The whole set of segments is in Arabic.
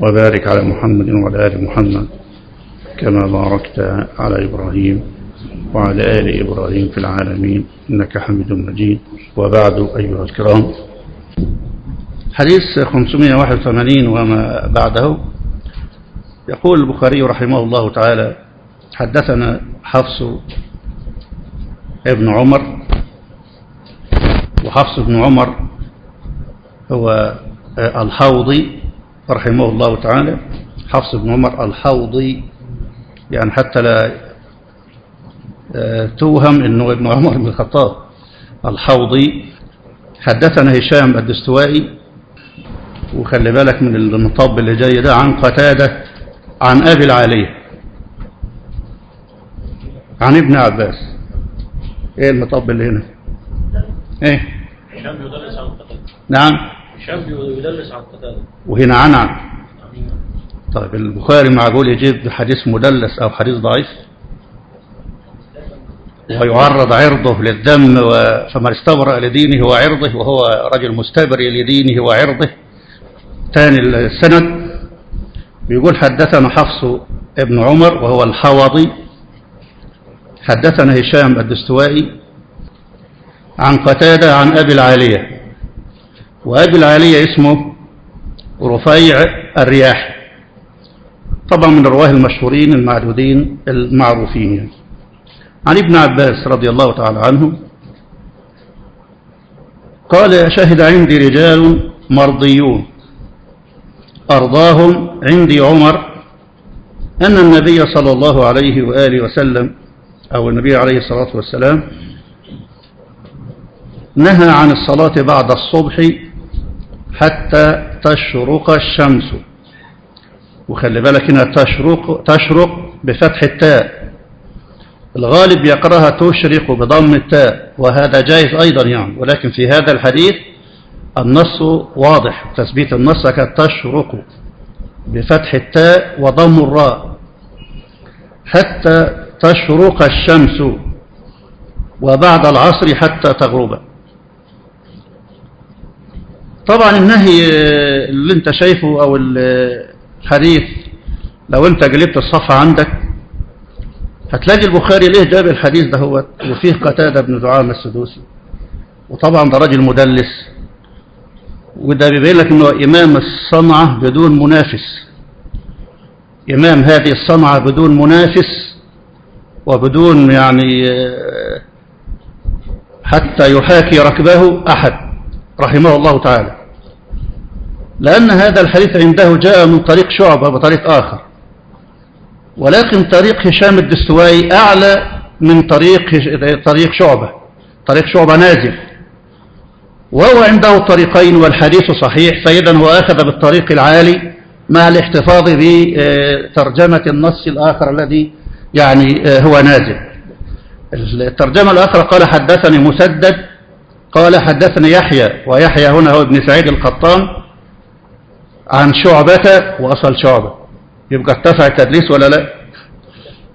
وبارك على محمد وعلى آل محمد كما باركت على إبراهيم وعلى آل إبراهيم في العالمين إنك حميد مجيد. وبعد أيها الكرام حديث 581 وما بعده يقول البخاري رحمه الله تعالى حدثنا حفص ابن عمر وحفص بن عمر هو الحوضي رحمه الله تعالى حفص بن عمر الحوضي يعني حتى لا توهم إنه ابن عمر بن الخطاب الحوضي. حدثنا هشام الدستوائي وخلي بالك من المطب اللي جاي ده عن قتادة عن أبي العالية عن ابن عباس. إيه المطب اللي هنا؟ إيه؟ نعم. هشام يدلس عن قتادة وهنا عن عن طيب البخاري معقول يجيب حديث مدلس أو حديث ضعيف؟ ويعرض عرضه للدم فمن استبرأ لدينه وعرضه وهو رجل مستبرئ لدينه وعرضه. ثاني السند بيقول حدثنا حفص ابن عمر وهو الحوضي. حدثنا هشام الدستوائي عن قتادة عن أبي العالية. وأبي العالية اسمه رفيع الرياحي طبعا من الرواة المشهورين المعدودين المعروفين. عن ابن عباس رضي الله تعالى عنه قال شهد عندي رجال مرضيون أرضاهم عندي عمر أن النبي صلى الله عليه وآله وسلم أو النبي عليه الصلاة والسلام نهى عن الصلاة بعد الصبح حتى تشرق الشمس. وخلي بالك هنا تشرق تشرق بفتح التاء. الغالب يقرأها تشرق بضم التاء وهذا جائز أيضا يعني. ولكن في هذا الحديث النص واضح تثبيت النص كتشرق بفتح التاء وضم الراء. حتى تشرق الشمس وبعد العصر حتى تغرب. طبعا النهي اللي انت شايفه أو الحديث لو انت قلبت الصفحة عندك هتلاقي البخاري ليه جاب الحديث ده هو وفيه قتادة بن دعامة السدوسي. وطبعا ده راجل مدلس. وده بيبين لك إنه إمام الصنعة بدون منافس. إمام هذه الصنعة بدون منافس وبدون يعني حتى يحاكي ركبه أحد رحمه الله تعالى. لأن هذا الحديث عنده جاء من طريق شعبة بطريق آخر. ولكن طريق هشام الدستوائي أعلى من طريق طريق شعبة. طريق شعبة نازل. وهو عنده طريقين والحديث صحيح. فإذا هو أخذ بالطريق العالي مع الاحتفاظ بترجمة النص الآخر الذي يعني هو نازل. الترجمة الآخرى قال حدثني مسدد. قال حدثني يحيى. ويحيى هنا هو ابن سعيد القطان. عن شعبة وأصل شعبة. يبقى ارتفع التدليس ولا لا؟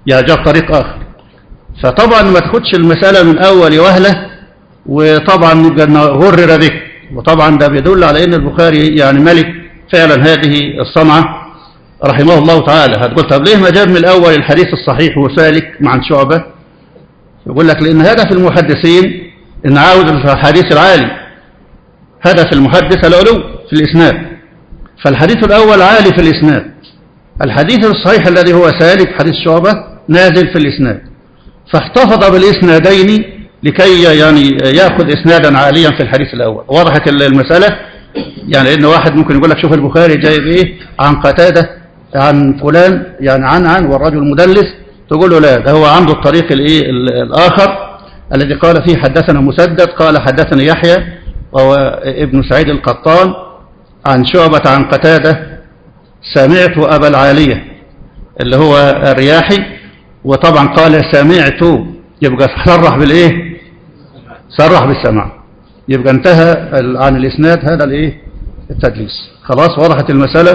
يا جاب طريق آخر. فطبعا ما تاخدش المسألة من أول وهلة وطبعا غرر بك وطبعا ده بيدل على أن البخاري يعني ملك فعلا هذه الصنعة رحمه الله تعالى. هتقول طب ليه ما جاب من الأول الحديث الصحيح وسالك مع شعبة؟ يقول لك لأن هدف المحدثين إن عاوز الحديث العالي. هدف المحدث العلو في الإسناد. فالحديث الأول عالي في الإسناد. الحديث الصحيح الذي هو سالك حديث شعبة نازل في الإسناد. فاحتفظ بالإسنادين لكي يعني يأخذ إسنادا عاليا في الحديث الأول. وضحت المسألة. يعني إن واحد ممكن يقول لك شوف البخاري جايب إيه؟ عن قتادة عن فلان يعني عن عن والرجل مدلس. تقول له لا ده هو عنده الطريق الإيه الآخر الذي قال فيه حدثنا مسدد قال حدثنا يحيى وهو ابن سعيد القطان. عن شعبة عن قتادة سمعت أبا العالية اللي هو الرياحي وطبعا قال سمعت يبقى صرح بالإيه؟ صرح بالسمع يبقى انتهى عن الإسناد هذا الإيه؟ التدليس. خلاص وضحت المسألة.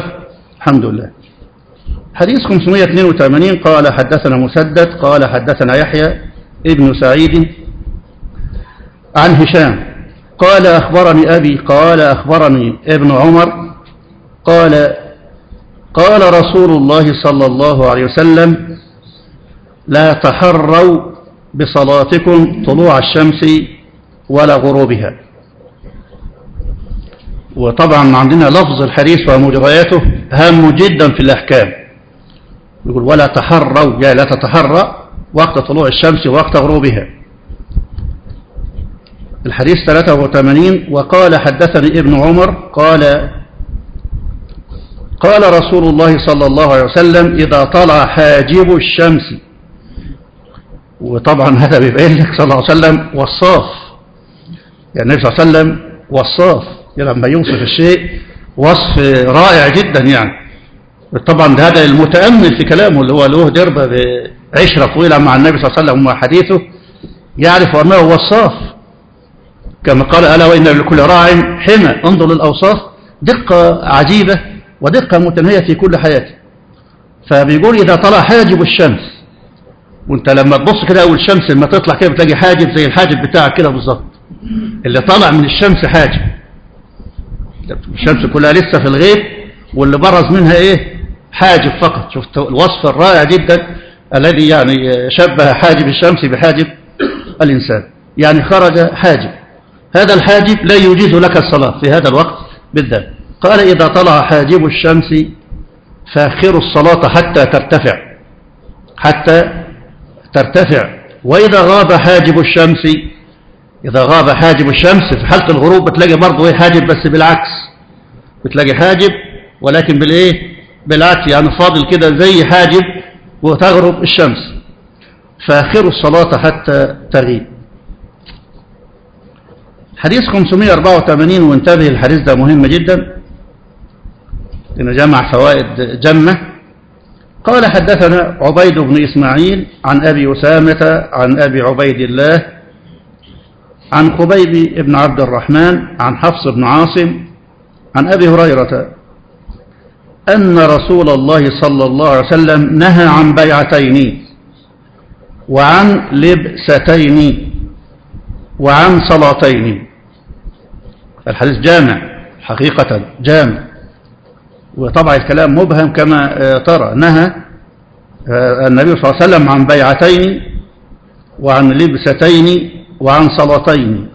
الحمد لله. حديث 582 قال حدثنا مسدد قال حدثنا يحيى ابن سعيد عن هشام قال أخبرني أبي قال أخبرني ابن عمر قال قال رسول الله صلى الله عليه وسلم لا تحروا بصلاتكم طلوع الشمس ولا غروبها. وطبعا عندنا لفظ الحديث ومجرياته هام جدا في الأحكام. يقول ولا تحروا يعني لا تتحرى وقت طلوع الشمس ووقت غروبها. الحديث 83 وقال حدثني ابن عمر قال قال رسول الله صلى الله عليه وسلم إذا طلع حاجب الشمس. وطبعا هذا بيبين لك صلى الله عليه وسلم وصاف يعني النبي صلى الله عليه وسلم وصاف لما يوصف الشيء وصف رائع جدا يعني. طبعا هذا المتأمل في كلامه اللي هو له دربة بعشرة طويلة مع النبي صلى الله عليه وسلم وحديثه يعرف أنه وصاف كما قال ألا وإن لكل راع حمى. انظر للأوصاف. دقة عجيبة ودقة متنهية في كل حياته. فبيقول إذا طلع حاجب الشمس. وأنت لما تبص كده أول الشمس لما تطلع كده بتلاقي حاجب زي الحاجب بتاعك كده بالظبط. اللي طلع من الشمس حاجب. الشمس كلها لسه في الغيب واللي برز منها إيه؟ حاجب فقط. شفت الوصف الرائع جدا الذي يعني شبه حاجب الشمس بحاجب الإنسان. يعني خرج حاجب. هذا الحاجب لا يجيز لك الصلاة في هذا الوقت بالذات. قال إذا طلع حاجب الشمس فاخروا الصلاة حتى ترتفع. حتى ترتفع. وإذا غاب حاجب الشمس إذا غاب حاجب الشمس في حالة الغروب بتلاقي برضه إيه حاجب بس بالعكس. بتلاقي حاجب ولكن بالإيه؟ بالعكس يعني فاضل كده زي حاجب وتغرب الشمس. فاخروا الصلاة حتى تغيب. حديث 584 وانتبه الحديث ده مهم جدا. لأنه جمع فوائد جمة. قال حدثنا عبيد بن إسماعيل عن أبي أسامة عن أبي عبيد الله عن قبيب بن عبد الرحمن عن حفص بن عاصم عن أبي هريرة أن رسول الله صلى الله عليه وسلم نهى عن بيعتين وعن لبستين وعن صلاتين. الحديث جامع حقيقة جامع. وطبعا الكلام مبهم كما ترى. نهى النبي صلى الله عليه وسلم عن بيعتين وعن لبستين وعن صلاتين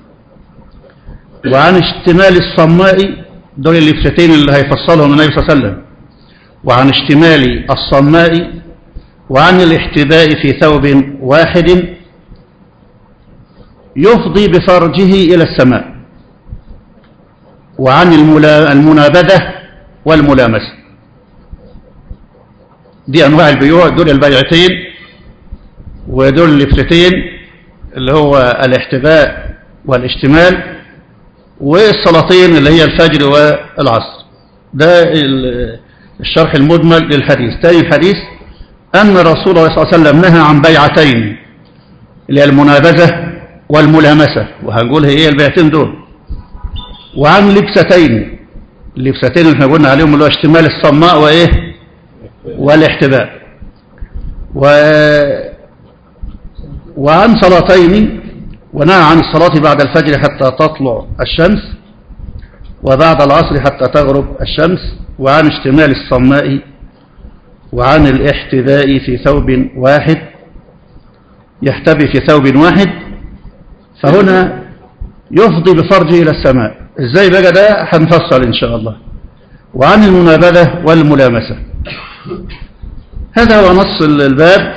وعن اشتمال الصماء دول اللبستين اللي هيفصلهم النبي صلى الله عليه وسلم وعن اشتمال الصماء وعن الاحتباء في ثوب واحد يفضي بفرجه إلى السماء. وعن المنابذة والملامسة. دي أنواع البيوع دول البيعتين ودول اللفتين اللي هو الاحتباء والاشتمال والسلاطين اللي هي الفجر والعصر. ده الشرح المجمل للحديث. تاني الحديث أن رسول الله صلى الله عليه وسلم نهى عن بيعتين اللي هي المنابذة والملامسة. وهنقول هي البيعتين دول؟ وعن لبستين. اللبستين اللي إحنا قلنا عليهم اللي هو اشتمال الصماء وإيه؟ والاحتباء. و وعن صلاتين ونهى عن الصلاة بعد الفجر حتى تطلع الشمس وبعد العصر حتى تغرب الشمس وعن اشتمال الصماء وعن الاحتباء في ثوب واحد. يحتبي في ثوب واحد. فهنا يفضي بفرجه إلى السماء. إزاي بقى ده؟ هنفصل إن شاء الله. وعن المنابذة والملامسة. هذا هو نص الباب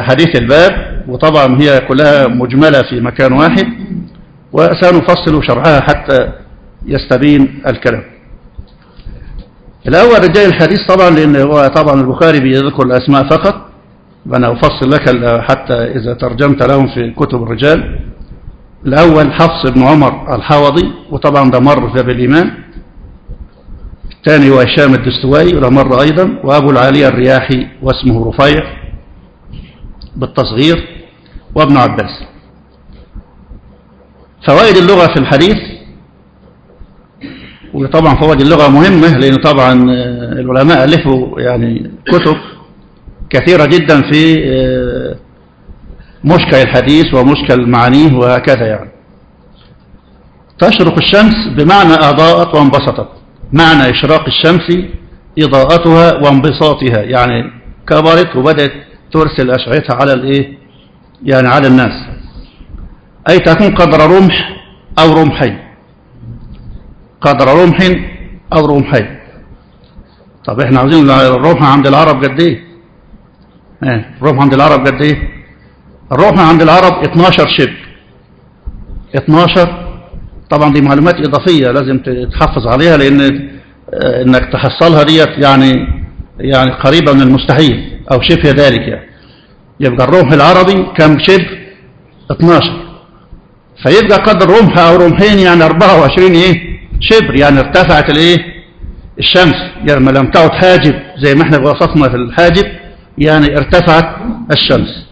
حديث الباب وطبعا هي كلها مجملة في مكان واحد وسنفصل شرحها حتى يستبين الكلام. الأول رجال الحديث طبعا لأن هو طبعا البخاري بيذكر الأسماء فقط وأنا أفصل لك حتى إذا ترجمت لهم في كتب الرجال. الأول حفص بن عمر الحوضي وطبعا ده مر في باب الإيمان الثاني هو هشام الدستوائي وده مر أيضا. وأبو العالية الرياحي واسمه رفيع بالتصغير وابن عباس. فوائد اللغة في الحديث وطبعا فوائد اللغة مهمة لأن طبعا العلماء ألفوا يعني كتب كثيرة جدا في مشكل الحديث ومشكل معانيه وهكذا يعني. تشرق الشمس بمعنى أضاءت وانبسطت معنى إشراق الشمس إضاءتها وانبساطها يعني كبرت وبدأت ترسل أشعتها على الإيه؟ يعني على الناس. أي تكون قدر رمح أو رمحين. قدر رمح أو رمحين. طب إحنا عاوزين الرمح عند العرب قد إيه؟ آه الرمح عند العرب قد إيه؟ الرمح عند العرب 12 شبر 12 طبعا دي معلومات إضافية لازم تحفظ عليها لأن آه إنك تحصلها ديت يعني يعني قريبة من المستحيل أو شبه ذلك يعني. يبقى الرمح العربي كم شبر 12 فيبقى قدر رمح أو رمحين يعني 24 إيه؟ شبر يعني ارتفعت الإيه؟ الشمس. يعني ما لم تعد حاجب زي ما إحنا وصفنا في الحاجب يعني ارتفعت الشمس.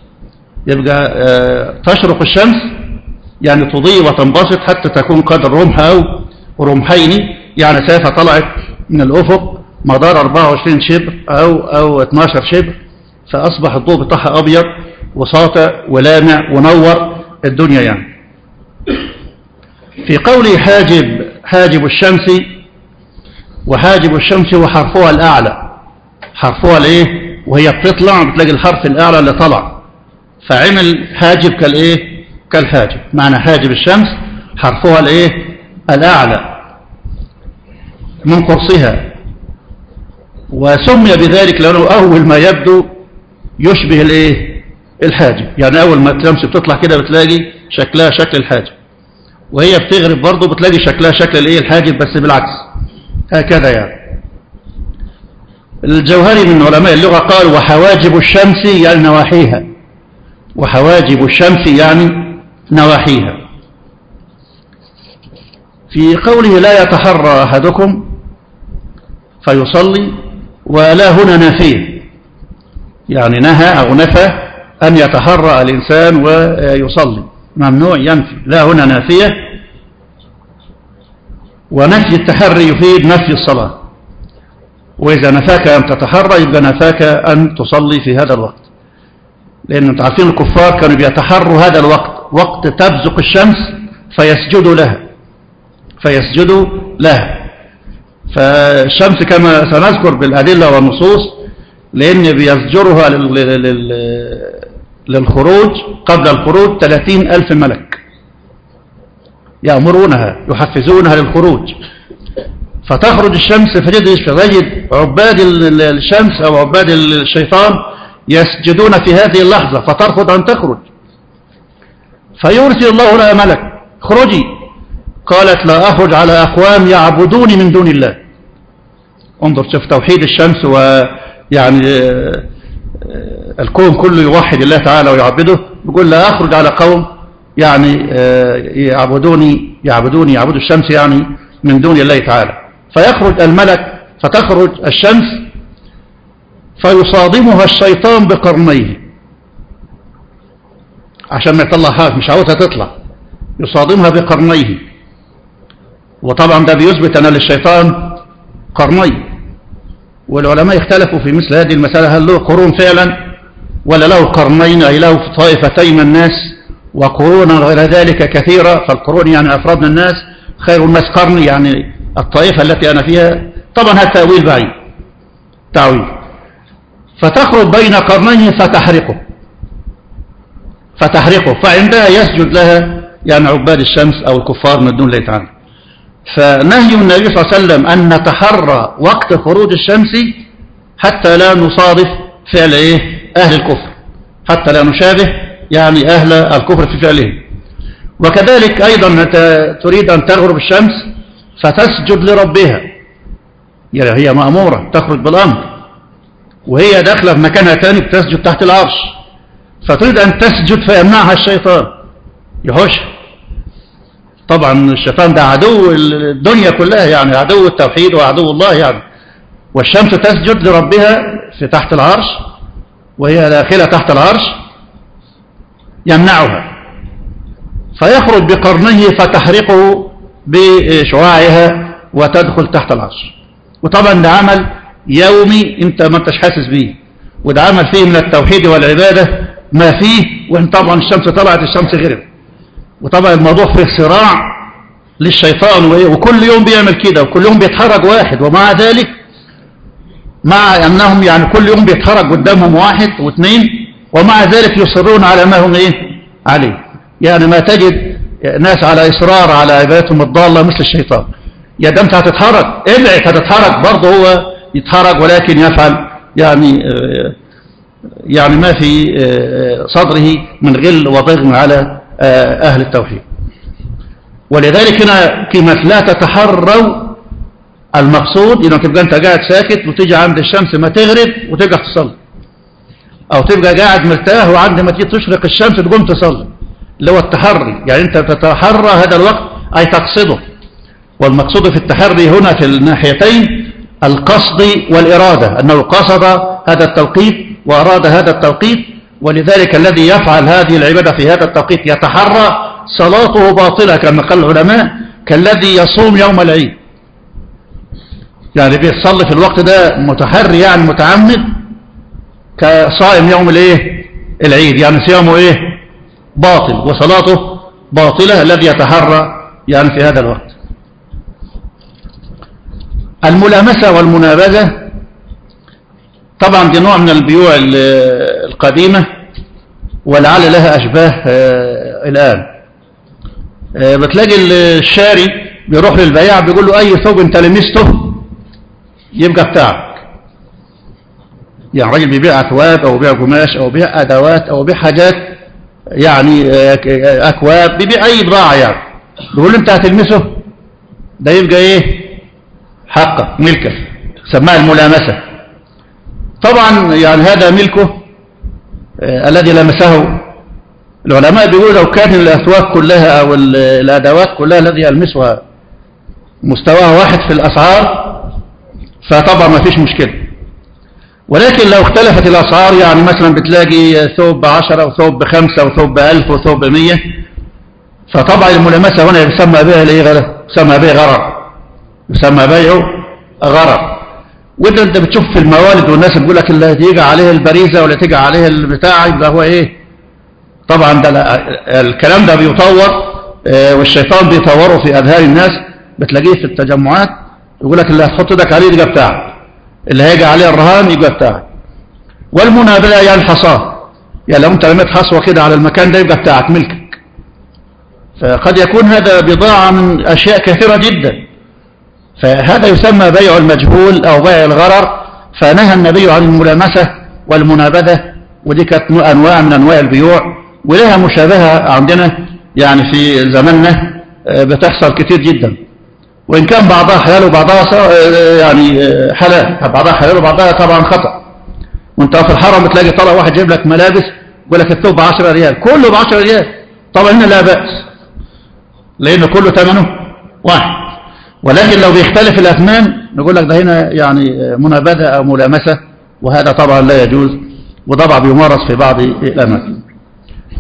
يبقى آه تشرق الشمس يعني تضيء وتنبسط حتى تكون قدر رمح أو رمحين يعني سافة طلعت من الأفق مدار 24 شبر أو, أو 12 شبر فأصبح الضوء بتاعها أبيض وساطع ولامع ونور الدنيا يعني. في قوله حاجب حاجب الشمس وحاجب الشمس وحرفها الأعلى. حرفها الايه وهي بتطلع بتلاقي الحرف الأعلى اللي طلع. فعمل حاجب كالإيه؟ كالحاجب معنى حاجب الشمس حرفها الإيه؟ الأعلى. من قرصها. وسمي بذلك لأنه أول ما يبدو يشبه الإيه؟ الحاجب يعني أول ما الشمس بتطلع كده بتلاقي شكلها شكل الحاجب وهي بتغرب برضه بتلاقي شكلها شكل الإيه؟ الحاجب بس بالعكس. هكذا يعني. الجوهري من علماء اللغة قال وحواجب الشمس يعني نواحيها. وحواجب الشمس يعني نواحيها. في قوله لا يتحرى أحدكم فيصلي ولا هنا نافيه يعني نهى أو نفى أن يتحرى الإنسان ويصلي. ممنوع ينفي. لا هنا نافية. ونفي التحري يفيد نفي الصلاة. وإذا نفاك أن تتحرى يبقى نفاك أن تصلي في هذا الوقت. لأن أنتم عارفين الكفار كانوا بيتحروا هذا الوقت. وقت تبزق الشمس فيسجدوا لها. فيسجدوا لها. فالشمس كما سنذكر بالأدلة والنصوص لأن بيزجرها للخروج قبل الخروج 30 ألف ملك. يأمرونها يحفزونها للخروج. فتخرج الشمس فتجد عباد الشمس أو عباد الشيطان يسجدون في هذه اللحظة فترفض أن تخرج. فيرسل الله لها ملك اخرجي. قالت لا أخرج على أقوام يعبدوني من دون الله. انظر شوف توحيد الشمس ويعني الكون كله يوحد الله تعالى ويعبده. يقول لا أخرج على قوم يعني يعبدوني يعبدوني يعبدوا الشمس يعني من دون الله تعالى. فيخرج الملك فتخرج الشمس فيصادمها الشيطان بقرنيه. عشان ما يطلعهاش مش عاوزها تطلع. يصادمها بقرنيه. وطبعا ده بيثبت أن للشيطان قرني. والعلماء اختلفوا في مثل هذه المسألة هل له قرون فعلا ولا له قرنين أي له طائفتين من الناس وقرونا غير ذلك كثيرة. فالقرون يعني أفراد من الناس خير الناس قرني يعني الطائفة التي أنا فيها. طبعا هذا تأويل بعيد. تأويل فتخرج بين قرنيه فتحرقه. فتحرقه. فعندها يسجد لها يعني عباد الشمس أو الكفار من دون الله تعالى فنهي النبي صلى الله عليه وسلم أن نتحرى وقت خروج الشمس حتى لا نصادف فعل إيه؟ أهل الكفر. حتى لا نشابه يعني أهل الكفر في فعلهم. وكذلك أيضا تريد أن تغرب الشمس فتسجد لربها. يعني هي مأمورة تخرج بالأمر. وهي داخلة في مكانها تاني بتسجد تحت العرش. فتريد أن تسجد فيمنعها الشيطان. يحوش طبعا الشيطان ده عدو الدنيا كلها يعني عدو التوحيد وعدو الله يعني. والشمس تسجد لربها في تحت العرش وهي داخلة تحت العرش يمنعها. فيخرج بقرنه فتحرقه بشعاعها وتدخل تحت العرش. وطبعا ده عمل يومي انت ما انتش حاسس بيه. وده عمل فيه من التوحيد والعبادة ما فيه وإن طبعا الشمس طلعت الشمس غرب وطبعا الموضوع فيه صراع للشيطان وكل يوم بيعمل كده وكل يوم بيتحرك واحد. ومع ذلك مع أنهم يعني كل يوم بيتخرج قدامهم واحد واثنين ومع ذلك يصرون على ما هم إيه؟ عليه. يعني ما تجد ناس على إصرار على عبادتهم الضالة مثل الشيطان. يا ده أنت هتتحرك ابعد هتتحرك برضه هو يتحرك ولكن يفعل يعني آه، يعني ما في آه، صدره من غل وضغم على آه، أهل التوحيد. ولذلك هنا كلمة لا تتحروا المقصود انك تبقى أنت قاعد ساكت وتيجي عند الشمس ما تغرب وتقف تصلي. أو تبقى قاعد مرتاح وعند ما تيجي تشرق الشمس تقوم تصلي. اللي هو التحري. يعني أنت تتحرى هذا الوقت أي تقصده. والمقصود في التحري هنا في الناحيتين القصد والإرادة أنه قصد هذا التوقيت وأراد هذا التوقيت ولذلك الذي يفعل هذه العبادة في هذا التوقيت يتحرى صلاته باطلة كما قال العلماء كالذي يصوم يوم العيد. يعني بيصلي في الوقت ده متحري يعني متعمد كصائم يوم الايه؟ العيد يعني صيامه إيه؟ باطل وصلاته باطلة الذي يتحرى يعني في هذا الوقت. الملامسة والمنابذة طبعا دي نوع من البيوع القديمة ولعل لها أشباه آه، الآن. آه، بتلاقي الشاري بيروح للبياع بيقول له أي ثوب أنت لمسته يبقى بتاعك. يعني راجل بيبيع أثواب أو بيع قماش أو بيع أدوات أو بيع حاجات يعني آه، أكواب بيبيع أي بضاعة يعني. بيقول له أنت هتلمسه؟ ده يبقى إيه؟ حقه ملكه سماها الملامسة. طبعا يعني هذا ملكه آه الذي لمسه العلماء بيقولوا لو كان الأثواب كلها أو الأدوات كلها الذي يلمسها مستواها واحد في الأسعار فطبعا ما فيش مشكلة. ولكن لو اختلفت الأسعار يعني مثلا بتلاقي ثوب بعشرة وثوب بخمسة وثوب بألف وثوب بمية فطبعا الملامسة هنا يسمى بها الإيه؟ يسمى بها غرر. يسمى بيعه غرر. وده أنت بتشوف في الموالد والناس بيقول لك اللي تيجي عليه البريزة ولا تيجي عليه البتاع يبقى هو إيه؟ طبعا ده الكلام ده بيطور والشيطان بيطوره في أذهان الناس. بتلاقيه في التجمعات يقول لك اللي هتحط إيدك عليه يبقى بتاعك. اللي هيجي عليه الرهان يبقى بتاعك. والمنابلة يعني الحصاه يعني لو أنت رميت حصوة كده على المكان ده يبقى بتاعك ملكك. فقد يكون هذا بضاعة من أشياء كثيرة جدا. فهذا يسمى بيع المجهول أو بيع الغرر فنهى النبي عن الملامسة والمنابذة ودي كانت أنواع من أنواع البيوع ولها مشابهة عندنا يعني في زماننا بتحصل كتير جدا. وإن كان بعضها حلال وبعضها يعني حلال. بعضها حلال وبعضها طبعا خطأ. وأنت في الحرم بتلاقي طلع واحد جايب لك ملابس يقول لك الثوب ب 10 ريال. كله ب 10 ريال. طبعا هنا لا بأس لأن كله ثمنه واحد. ولكن لو بيختلف الأثمان نقول لك ده هنا يعني منابذة أو ملامسة وهذا طبعا لا يجوز وطبعا بيمارس في بعض الأماكن.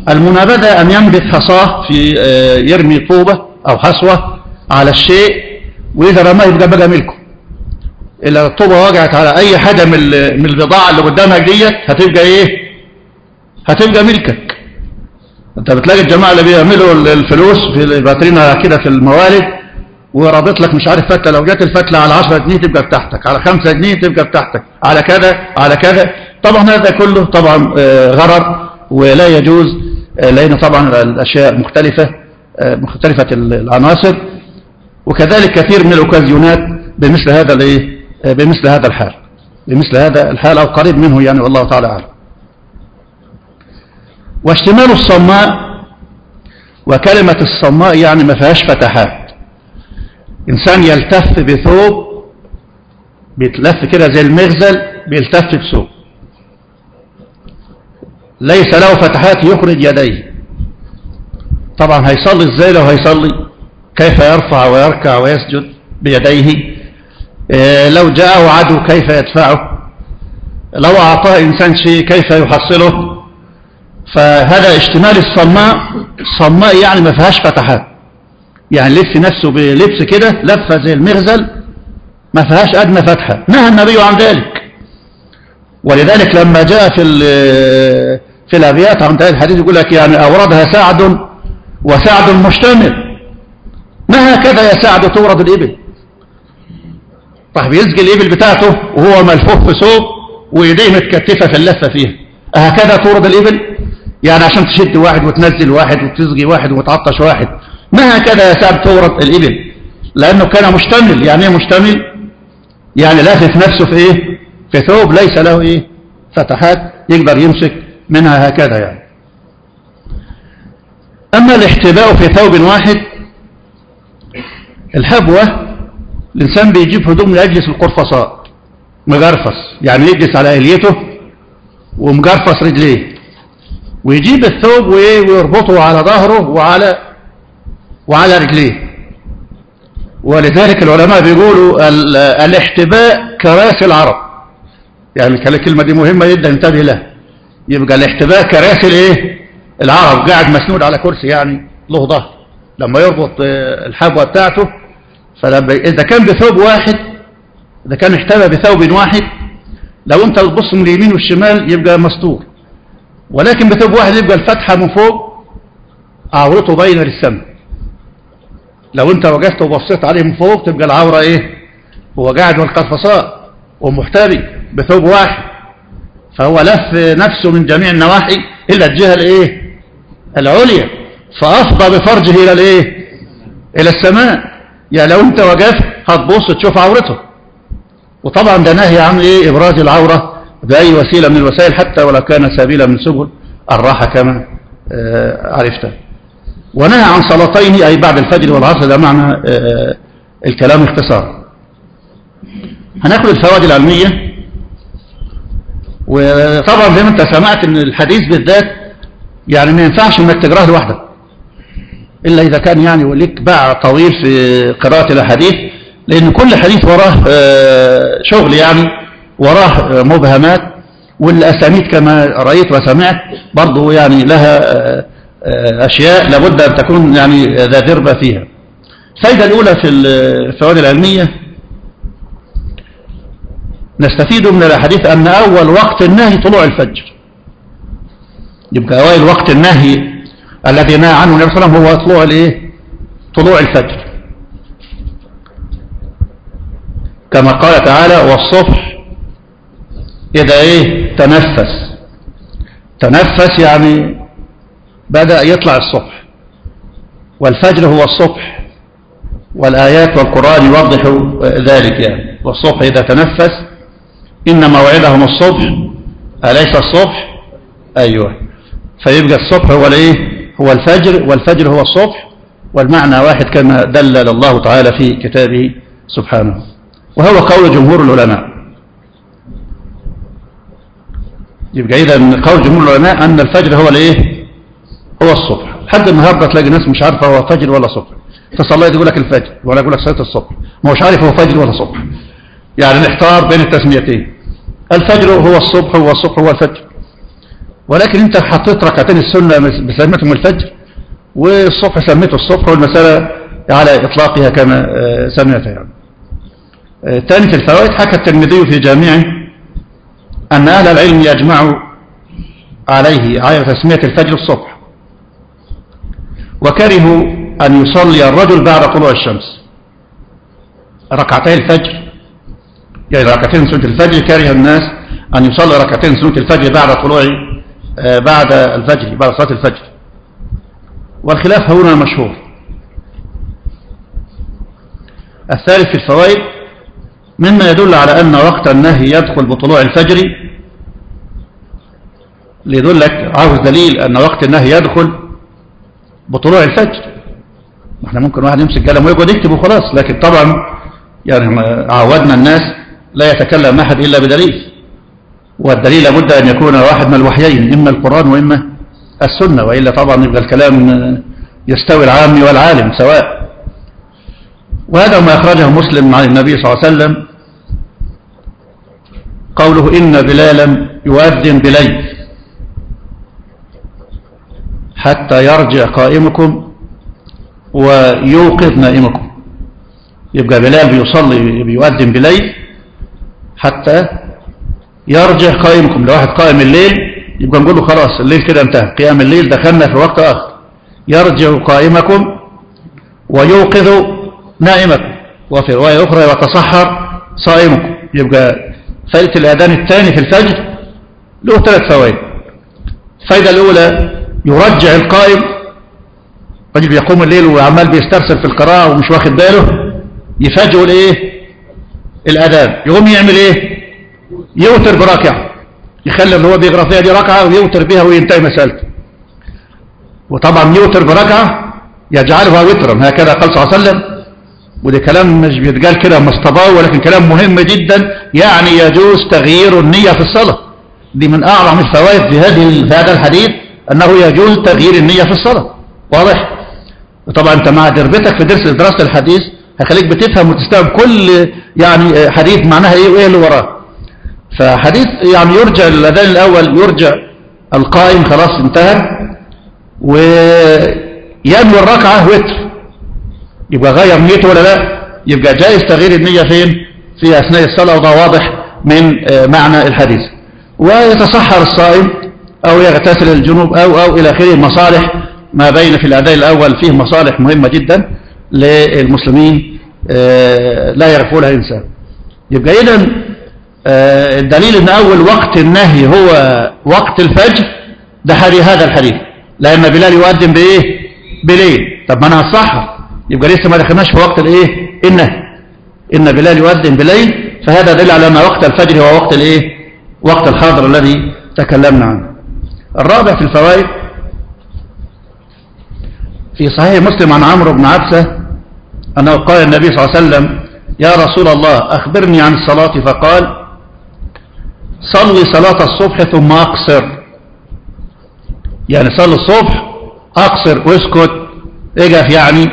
المنابذة أن ينبت حصاه في يرمي طوبة أو حصوة على الشيء وإذا رماه يبقى بقى ملكه. إلا الطوبة وقعت على أي حاجة من البضاعة اللي قدامك ديت هتبقى إيه؟ هتبقى ملكك. أنت بتلاقي الجماعة اللي بيعملوا الفلوس في الباترينا كده في الموالد ورابط لك مش عارف فتلة لو جت الفتلة على 10 جنيه تبقى بتاعتك على 5 جنيه تبقى بتاعتك على كذا على كذا. طبعا هذا كله طبعا غرر ولا يجوز لأن طبعا الأشياء مختلفة مختلفة العناصر. وكذلك كثير من الأوكازيونات بمثل هذا الايه بمثل هذا الحال بمثل هذا الحال أو قريب منه يعني والله تعالى أعلم. واشتمال الصماء وكلمة الصماء يعني ما فيهاش فتحات إنسان يلتف بثوب بيتلف كده زي المغزل بيلتف بثوب. ليس له فتحات يخرج يديه. طبعا هيصلي إزاي لو هيصلي؟ كيف يرفع ويركع ويسجد بيديه؟ إيه لو جاءه عدو كيف يدفعه؟ لو أعطاه إنسان شيء كيف يحصله؟ فهذا اشتمال الصماء الصماء يعني ما فيهاش فتحات. يعني لبس نفسه بلبس كده لفة زي المغزل ما فيهاش أدنى فتحة. نهى النبي عن ذلك. ولذلك لما جاء في في الأبيات عن ذلك الحديث يقول لك يعني أوردها سعد وسعد مشتمل. ما هكذا يا سعد تورد الإبل. راح بيسجي الإبل بتاعته وهو ملفوف في ثوب وإيديه متكتفة في اللفة فيها. هكذا تورد الإبل؟ يعني عشان تشد واحد وتنزل واحد وتسقي واحد وتعطش واحد. ما هكذا يا سعد تورد الإبل؟ لأنه كان مشتمل. يعني إيه مشتمل؟ يعني لافف نفسه في إيه؟ في ثوب ليس له إيه؟ فتحات يقدر يمسك منها هكذا يعني. أما الاحتباء في ثوب واحد الحبوة الإنسان بيجيب هدوم يجلس القرفصاء مجرفص يعني يجلس على إليته ومجرفص رجليه. ويجيب الثوب ويربطه على ظهره وعلى وعلى رجليه. ولذلك العلماء بيقولوا ال- الاحتباء كراسي العرب. يعني الكلمة دي مهمة جدا انتبه لها. يبقى الاحتباء كراسي الايه العرب. قاعد مسنود على كرسي يعني له ظهر. لما يربط آه، الحبوة بتاعته فلما إذا كان بثوب واحد إذا كان احتبى بثوب واحد لو أنت تبص من اليمين والشمال يبقى مستور. ولكن بثوب واحد يبقى الفتحة من فوق عورته باينة للسماء. لو أنت وقفت وبصيت عليه من فوق تبقى العورة إيه؟ هو قاعد والقرفصاء ومحتبي بثوب واحد. فهو لف نفسه من جميع النواحي إلا الجهة الإيه؟ العليا. فأفضى بفرجه إلى الإيه؟ إلى السماء. يعني لو أنت وقفت هتبص تشوف عورته. وطبعا ده نهي عن إيه؟ إبراز العورة. بأي وسيلة من الوسائل حتى ولو كان سبيلا من سبل الراحة كما آه، عرفت. ونهى عن صلاتين أي بعد الفجر والعصر ده معنى آه، الكلام اختصار. هناخد الفوائد العلمية. وطبعا زي ما أنت سمعت إن الحديث بالذات يعني ما ينفعش إنك تقرأه لوحدك. إلا إذا كان يعني وليك باع طويل في قراءة الأحاديث لأن كل حديث وراه آه، شغل يعني وراه آه، مبهمات. والأسانيد كما رأيت وسمعت برضه يعني لها آه، أشياء لابد أن تكون يعني ذا ذربة فيها. الفائدة الأولى في الفوائد العلمية نستفيد من الحديث أن أول وقت النهي طلوع الفجر. يبقى أول وقت النهي الذي نهى عنه النبي صلى الله عليه وسلم هو طلوع الإيه؟ طلوع الفجر. كما قال تعالى والصبح إذا إيه؟ تنفس. تنفس يعني بدأ يطلع الصبح. والفجر هو الصبح. والآيات والقرآن يوضح ذلك يعني. والصبح إذا تنفس إن موعدهم الصبح. أليس الصبح؟ أيوة. فيبقى الصبح هو الإيه؟ هو الفجر. والفجر هو الصبح. والمعنى واحد كما دلل الله تعالى في كتابه سبحانه. وهو قول جمهور العلماء. يبقى إذا قول جمهور العلماء أن الفجر هو الإيه؟ هو الصبح. لحد النهارده تلاقي ناس مش عارفه هو فجر ولا صبح. تصليت يقول لك الفجر ولا يقول لك صلاه الصبح. ما هوش عارف هو فجر ولا صبح. يعني الاحتار بين التسميتين. الفجر هو الصبح هو الصبح هو الفجر. ولكن انت حطيت ركعتين السنة بسمتهم الفجر والصبح سميته الصبح والمسألة على إطلاقها كما آه، سمعت يعني. آه، تاني في الفوائد حكى الترمذي في جامعه أن أهل العلم يجمعوا عليه على تسمية الفجر الصبح. وكرهوا أن يصلي الرجل بعد طلوع الشمس. ركعتي الفجر. يعني ركعتين سنة الفجر كره الناس أن يصلي ركعتين سنة الفجر بعد طلوع آه، بعد الفجر بعد صلاة الفجر. والخلاف هنا مشهور. الثالث في الفوائد مما يدل على أن وقت النهي يدخل بطلوع الفجر ليدلك عاوز دليل أن وقت النهي يدخل بطلوع الفجر. إحنا ممكن واحد يمسك قلم ويقعد يكتب وخلاص لكن طبعا يعني عودنا الناس لا يتكلم أحد إلا بدليل. والدليل لابد أن يكون واحد من الوحيين إما القرآن وإما السنة وإلا طبعا يبقى الكلام يستوي العام والعالم سواء. وهذا ما أخرجه مسلم عن النبي صلى الله عليه وسلم. قوله إن بلالا يؤذن بليل. حتى يرجع قائمكم ويوقظ نائمكم. يبقى بلال بيصلي بيؤذن بليل حتى يرجع قائمكم. لو واحد قائم الليل يبقى نقول له خلاص الليل كده انتهى. قيام الليل دخلنا في وقت آخر. يرجع قائمكم ويوقظ نائمكم. وفي رواية أخرى وتصحر صائمكم. يبقى فائدة الأذان الثاني في الفجر له ثلاث فوائد. الفائدة الأولى يرجع القائم رجل بيقوم الليل وعمال بيسترسل في القراءة ومش واخد باله. يفاجئه الإيه؟ الأذان يقوم يعمل إيه؟ يوتر بركعة يخلي اللي هو بيقرأ فيها دي ركعة ويوتر بها وينتهي مسألته. وطبعا يوتر بركعة يجعلها وترا. هكذا قال صلى الله عليه وسلم. وده كلام مش بيتقال كده مصطباه ولكن كلام مهم جدا. يعني يجوز تغيير النية في الصلاة. دي من أعظم الفوائد في هذه هذا الحديث. أنه يجوز تغيير النية في الصلاة. واضح؟ وطبعا أنت مع دربتك في درس دراسة الحديث هيخليك بتفهم وتستوعب كل يعني حديث معناها إيه وإيه اللي وراه. فحديث يعني يرجع الأذان الأول يرجع القائم خلاص انتهى وينوي الركعة وتر يبقى غير نيته ولا لا؟ يبقى جائز تغيير النية فين؟ في أثناء الصلاة وده واضح من معنى الحديث. ويتصحر الصائم أو يغتسل الجنوب أو أو إلى آخره. مصالح ما بين في الأداء الأول فيه مصالح مهمة جدا للمسلمين لا يغفلها إنسان يبقى إذا الدليل أن أول وقت النهي هو وقت الفجر ده هذا الحديث. لأن بلال يؤذن بإيه؟ بليل. طب ما أنا هصحر يبقى لسه ما دخلناش في وقت الإيه؟ النهي. إن بلال يؤذن بليل فهذا دليل على أن وقت الفجر هو وقت الإيه؟ وقت الحاضر الذي تكلمنا عنه. الرابع في الفوائد في صحيح مسلم عن عمرو بن عبسة أنه قال النبي صلى الله عليه وسلم يا رسول الله أخبرني عن الصلاة. فقال صلي صلاة الصبح ثم أقصر. يعني صلي الصبح أقصر واسكت اجف يعني.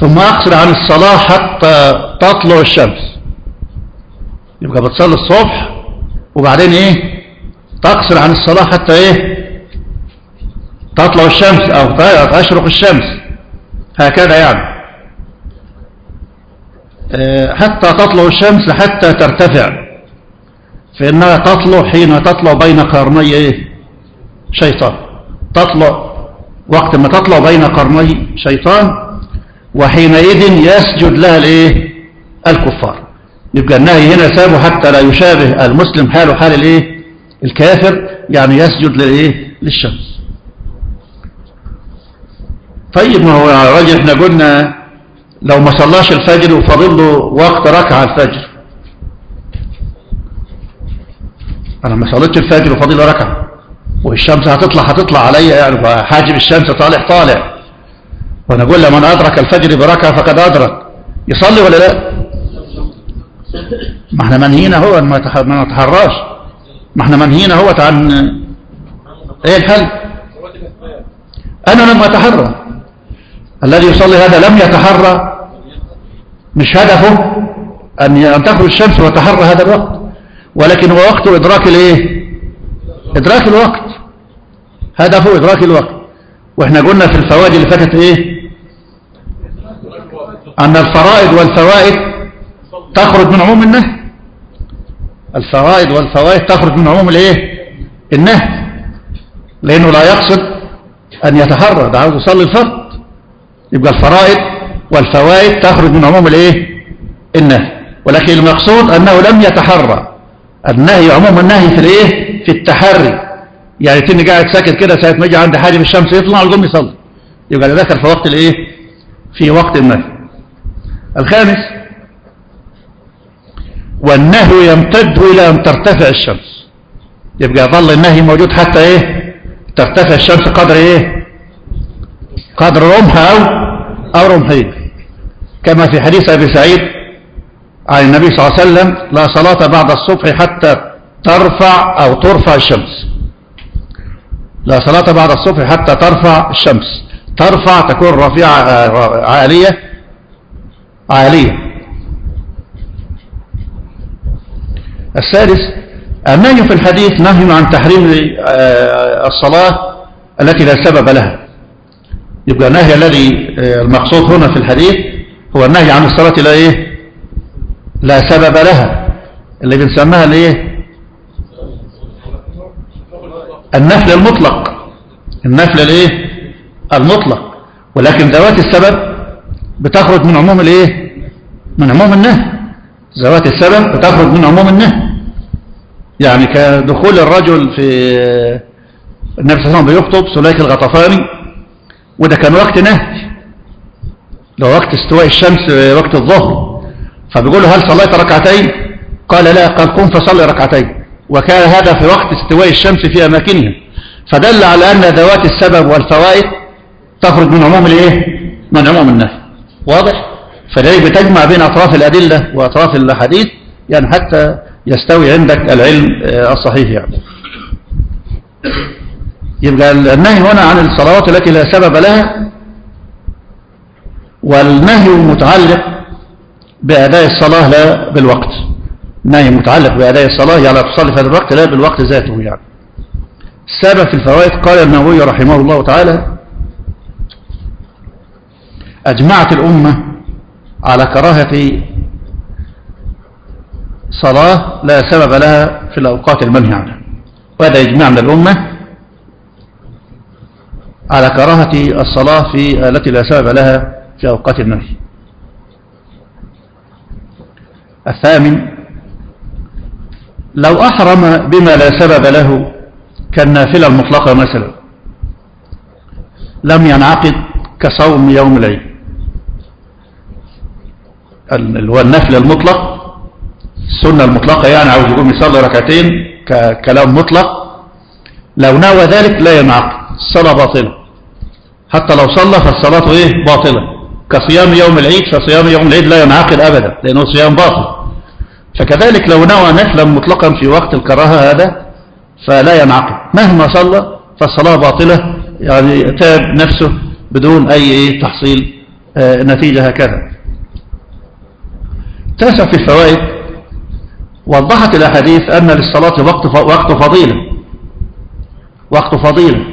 ثم أقصر عن الصلاة حتى تطلع الشمس. يبقى بتصلي الصبح وبعدين إيه؟ تقصر عن الصلاة حتى إيه؟ تطلع الشمس أو تشرق الشمس. هكذا يعني. حتى تطلع الشمس حتى ترتفع. فإنها تطلع حين تطلع بين قرني إيه؟ شيطان. تطلع وقت ما تطلع بين قرني شيطان وحينئذ يسجد لها الإيه؟ الكفار. يبقى النهي هنا سابه حتى لا يشابه المسلم حاله حال الإيه؟ الكافر يعني يسجد للايه للشمس. طيب ما هو يا راجل إحنا قلنا لو ما صلاش الفجر وفاضل له وقت ركعة الفجر. أنا ما صليتش الفجر وفاضل له ركعة. والشمس هتطلع هتطلع عليا يعني حاجب الشمس طالع طالع. وأنا أقول لمن أدرك الفجر بركعة فقد أدرك. يصلي ولا لا؟ ما إحنا منهينا هو ما نتحراش ما إحنا منهينا هو عن إيه الحل؟ أنا لم اتحرى. الذي يصلي هذا لم يتحرى. مش هدفه أن تخرج الشمس ويتحرى هذا الوقت. ولكن هو وقت إدراك الإيه؟ إدراك الوقت. هدفه إدراك الوقت. وإحنا قلنا في الفوائد اللي فاتت إيه؟ أن الفرائض والفوائد تخرج من عموم النهي. الفوائد والفوائد تخرج من عموم الايه؟ النهي. لأنه لا يقصد أن يتحرر ده عاوز يصلي الفرض. يبقى الفرائض والفوائد تخرج من عموم الايه؟ النهي. ولكن المقصود أنه لم يتحرى النهي عموم النهي في الايه؟ في التحري. يعني تني قاعد ساكت كده ساعة ما يجي عند حاجة الشمس يطلع يقوم يصلي. يبقى ده دخل في وقت الايه؟ في وقت النهي. الخامس والنهي يمتد إلى أن ترتفع الشمس. يبقى يظل النهي موجود حتى إيه؟ ترتفع الشمس قدر إيه؟ قدر رمح أو أو رمحين كما في حديث أبي سعيد عن النبي صلى الله عليه وسلم لا صلاة بعد الصبح حتى ترفع أو ترفع الشمس. لا صلاة بعد الصبح حتى ترفع الشمس. ترفع تكون رفيعة عالية. عالية. السادس النهي في الحديث نهي عن تحريم الصلاة التي لا سبب لها. يبقى النهي الذي المقصود هنا في الحديث هو النهي عن الصلاة لا إيه؟ لا سبب لها. اللي بنسميها الايه النفل المطلق. النفل الايه المطلق. ولكن ذوات السبب بتخرج من عموم الإيه؟ من عموم النهي. ذوات السبب وتخرج من عموم النهي. يعني كدخول الرجل في النبي صلى الله عليه وسلم بيخطب سليك الغطفاني وده كان وقت نهي لو وقت استواء الشمس وقت الظهر. فبيقول له هل صليت ركعتين؟ قال لا قال قم فصلي ركعتين. وكان هذا في وقت استواء الشمس في أماكنها فدل على أن ذوات السبب والفوائد تخرج من عموم الإيه؟ من عموم النهي واضح؟ فلذلك بتجمع بين أطراف الأدلة وأطراف الحديث يعني حتى يستوي عندك العلم الصحيح يعني. يبقى النهي هنا عن الصلوات التي لا سبب لها والنهي متعلق بأداء الصلاة لا بالوقت. النهي متعلق بأداء الصلاة يعني تصلي في هذا الوقت لا بالوقت ذاته يعني. السبب في الفوائد قال النووي رحمه الله تعالى أجمعت الأمة على كراهة صلاة لا سبب لها في الأوقات المنهي عنها. وهذا إجماع من الأمة على كراهة الصلاة في التي لا سبب لها في أوقات النهي الثامن لو أحرم بما لا سبب له كالنافلة المطلقة مثلا لم ينعقد كصوم يوم العيد. اللي هو النفل المطلق السنة المطلقة يعني عاوز يقوم يصلي ركعتين ككلام مطلق. لو نوى ذلك لا ينعقد الصلاة باطلة. حتى لو صلى فالصلاة إيه؟ باطلة. كصيام يوم العيد فصيام يوم العيد لا ينعقد أبدا لأنه صيام باطل. فكذلك لو نوى نفلا مطلقا في وقت الكراهة هذا فلا ينعقد. مهما صلى فالصلاة باطلة يعني تاب نفسه بدون أي تحصيل نتيجة هكذا. تاسع في الفوائد. وضحت الأحاديث أن للصلاة وقت وقت فضيلة. وقت فضيلة.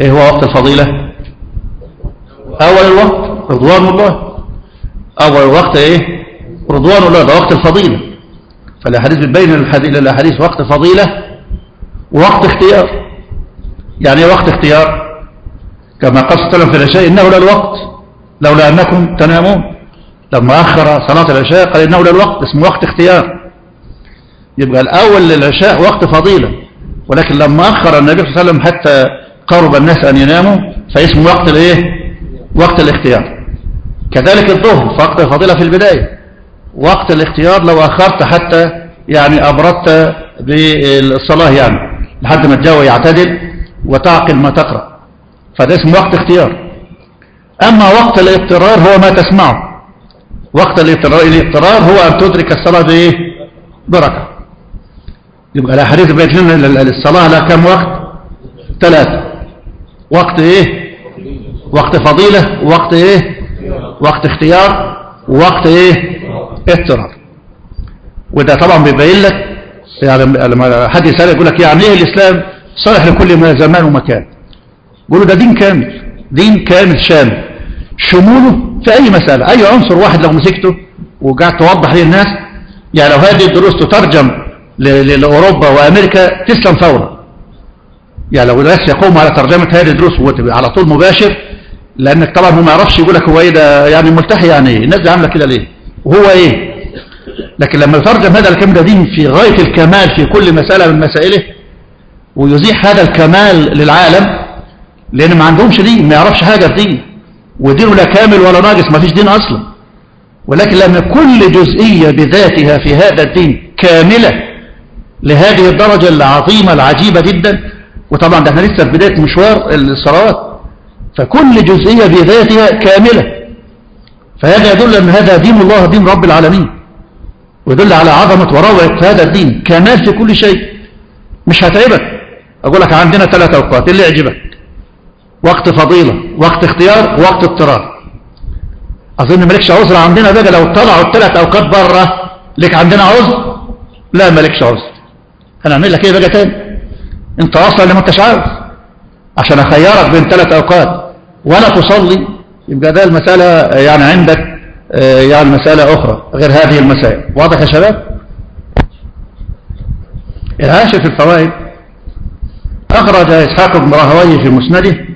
إيه هو وقت الفضيلة؟ أول الوقت رضوان الله. أول الوقت إيه؟ رضوان الله. ده وقت الفضيلة. فالأحاديث بتبين الأحاديث وقت فضيلة ووقت اختيار. يعني إيه وقت اختيار؟ كما عليه وسلم في العشاء إنه لا الوقت لولا أنكم تنامون. لما أخر صلاة العشاء قال إنه لا الوقت اسمه وقت اختيار. يبقى الأول للعشاء وقت فضيلة. ولكن لما أخر النبي صلى الله عليه وسلم حتى قرب الناس أن يناموا فاسمه وقت الإيه؟ وقت الاختيار. كذلك الظهر وقت الفضيلة في البداية. وقت الاختيار لو أخرت حتى يعني أبردت بالصلاة يعني لحد ما الجو يعتدل وتعقل ما تقرأ. فده اسمه وقت اختيار. أما وقت الاضطرار هو ما تسمعه. وقت الاضطرار, هو أن تدرك الصلاة بإيه بركة. يبقى الأحاديث بيت لنا الصلاة لها كم وقت؟ ثلاثة. وقت إيه؟ وقت فضيلة وقت إيه؟ وقت اختيار ووقت إيه؟ اضطرار. وده طبعا بيبين لك يعني لما حد يسأل يقول لك يعني إيه الإسلام؟ صالح لكل ما زمان ومكان. يقولوا ده دين كامل. دين كامل شامل. شموله في أي مسألة أي عنصر واحد لو مسكته وقعدت توضح للناس يعني لو هذه الدروس تترجم لأوروبا وأمريكا تسلم فورا. يعني لو الناس يقوموا على ترجمة هذه الدروس على طول مباشر لأنك طبعا هو ما يعرفش يقول لك هو إيه ده يعني ملتحي يعني إيه الناس دي عاملة كده ليه؟ وهو إيه؟ لكن لما يترجم هذا الكلام ده دين في غاية الكمال في كل مسألة من مسائله ويزيح هذا الكمال للعالم لأن ما عندهمش دين ما يعرفش حاجة في دين ودينه لا كامل ولا ناقص ما فيش دين أصلا. ولكن لما كل جزئية بذاتها في هذا الدين كاملة لهذه الدرجة العظيمة العجيبة جدا وطبعا ده إحنا لسه في بداية مشوار الصلوات. فكل جزئية بذاتها كاملة. فهذا يدل أن هذا دين الله دين رب العالمين. ويدل على عظمة وروعة هذا الدين. كمال في كل شيء. مش هتعبك. أقول لك عندنا ثلاث أوقات. اللي يعجبك؟ وقت فضيلة وقت اختيار وقت اضطرار. أظن مالكش عذر عندنا بقى لو طلعوا الثلاث أوقات بره لك عندنا عذر؟ لا مالكش عذر. هنعمل لك إيه بقى تاني؟ أنت أصلا اللي ما أنتش عارف. عشان أخيرك بين ثلاث أوقات. ولا تصلي. يبقى ده المسألة يعني عندك يعني مسألة أخرى غير هذه المسائل. واضح يا شباب؟ العاشر في الفوائد. أخرج إسحاق بن راهوي في مسنده.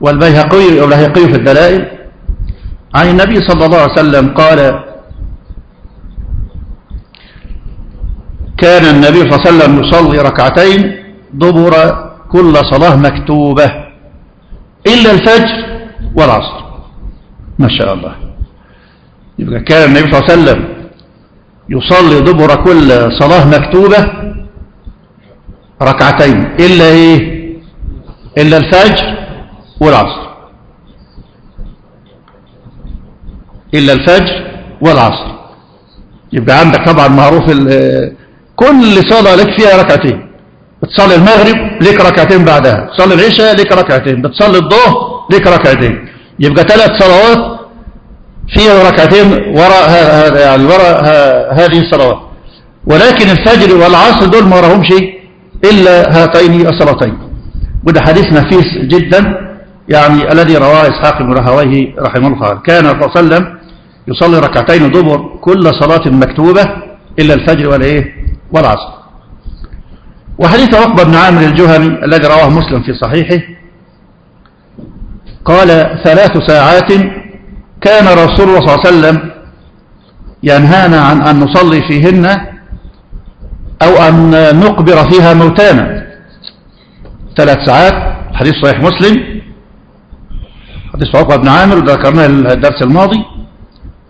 والبيهقي والبيهقي في الدلائل. عن النبي صلى الله عليه وسلم قال كان النبي صلى الله عليه وسلم يصلي ركعتين دبر كل صلاة مكتوبة إلا الفجر والعصر. ما شاء الله. يبقى كان النبي صلى الله عليه وسلم يصلي دبر كل صلاة مكتوبة ركعتين إلا إيه؟ إلا الفجر والعصر. إلا الفجر والعصر. يبقى عندك طبعا معروف كل صلاة لك فيها ركعتين. بتصلي المغرب ليك ركعتين بعدها. بتصلي العشاء ليك ركعتين. بتصلي الظهر ليك ركعتين. يبقى ثلاث صلوات فيها ركعتين وراء يعني وراء هذه الصلوات. ولكن الفجر والعصر دول ما وراهم شيء إلا هاتين الصلاتين. وده حديث نفيس جدا. يعني الذي رواه إسحاق بن رهويه رحمه الله تعالى. كان صلى الله عليه وسلم يصلي ركعتين دبر كل صلاة مكتوبة إلا الفجر والإيه؟ والعصر. وحديث عقبة بن عامر الجهني الذي رواه مسلم في صحيحه قال ثلاث ساعات كان رسول الله صلى الله عليه وسلم ينهانا عن أن نصلي فيهن أو أن نقبر فيها موتانا. ثلاث ساعات حديث صحيح مسلم. حديث عقبة بن عامر ذكرناه الدرس الماضي.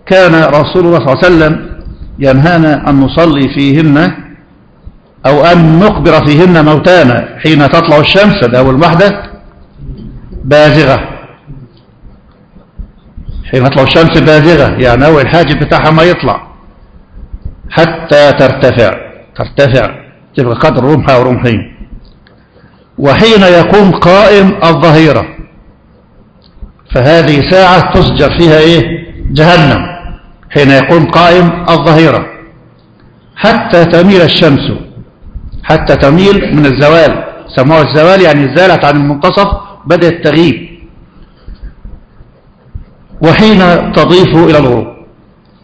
كان رسول الله صلى الله عليه وسلم ينهانا أن نصلي فيهن أو أن نقبر فيهن موتانا حين تطلع الشمس ده أول واحدة بازغة. حين تطلع الشمس بازغة يعني أول حاجب بتاعها ما يطلع. حتى ترتفع ترتفع. تبقى قدر رمحة أو رمحين وحين يقوم قائم الظهيرة. فهذه ساعة تسجر فيها إيه؟ جهنم حين يقوم قائم الظهيرة حتى تميل الشمس حتى تميل من الزوال. سموها الزوال يعني زالت عن المنتصف بدأت تغيب. وحين تضيف إلى الغروب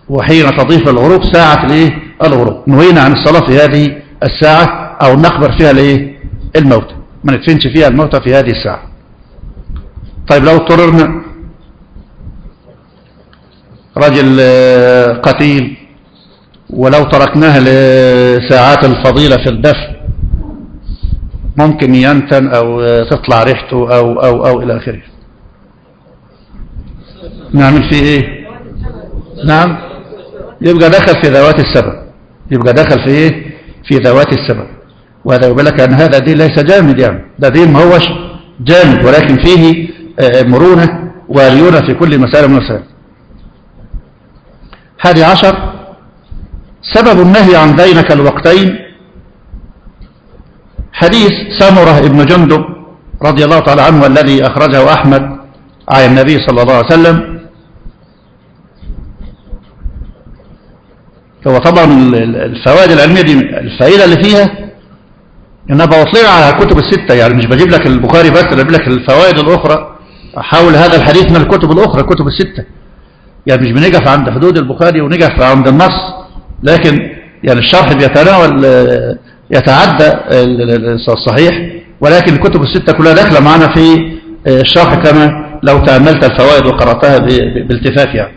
وحين تضيف الغروب ساعة الإيه؟ الغروب. نهينا عن الصلاة في هذه الساعة أو نخبر فيها الإيه؟ الموت. ما ندفنش فيها الموتى في هذه الساعة. طيب لو اضطررنا. رجل قتيل ولو تركناه لساعات الفضيلة في الدفن ممكن ينتن أو تطلع ريحته أو, أو, أو إلى آخره. نعمل فيه إيه؟ نعم. يبقى دخل في ذوات السبب. يبقى دخل في إيه؟ في ذوات السبب. وهذا يقول لك أن هذا دين ليس جامد يعني. ده دين ما هوش جامد ولكن فيه مرونة وليونة في كل مسألة من المسائل. هذه عشر. سبب النهي عن ذينك الوقتين. حديث سمرة ابن جندب رضي الله تعالى عنه الذي أخرجه أحمد عن النبي صلى الله عليه وسلم. هو طبعا الفوائد العلمية دي الفائدة اللي فيها إنها بوصلها على الكتب الستة يعني مش بجيب لك البخاري بس أنا بجيب لك الفوائد الأخرى. حول هذا الحديث من الكتب الأخرى الكتب الستة. يعني مش بنقف عند حدود البخاري ونقف عند النص لكن يعني الشرح بيتناول يتعدى الصحيح. ولكن الكتب الستة كلها داخلة معنا في الشرح كما لو تأملت الفوائد وقرأتها بالتفاف يعني.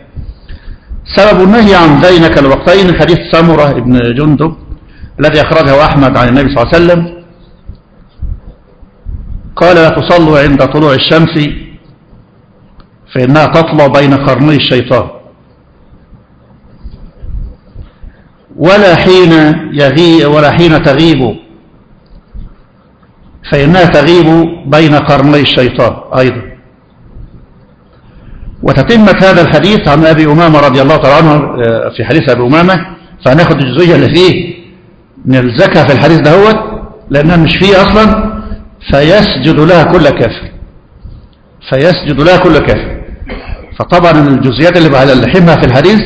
سبب النهي عن ذينك الوقتين حديث سمرة ابن جندب الذي أخرجه أحمد عن النبي صلى الله عليه وسلم. قال لا تصلوا عند طلوع الشمس فإنها تطلع بين قرني الشيطان. ولا حين يغي ولا حين تغيب. فإنها تغيب بين قرني الشيطان أيضا. وتتمة هذا الحديث عن أبي أمامة رضي الله تعالى عنه في حديث أبي أمامة. فهناخد الجزئية اللي فيه نلزكها في الحديث دهوت لأنها مش فيه أصلا. فيسجد لها كل كافر. فيسجد لها كل كافر. فطبعا الجزئيات اللي بقى لحمها في الحديث